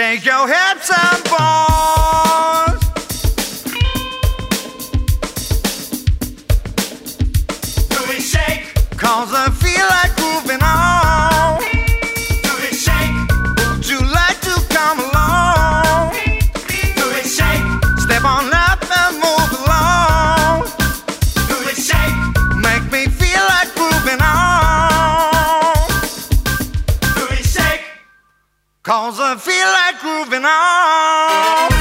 Shake your hips and bones. Cause I feel like grooving on.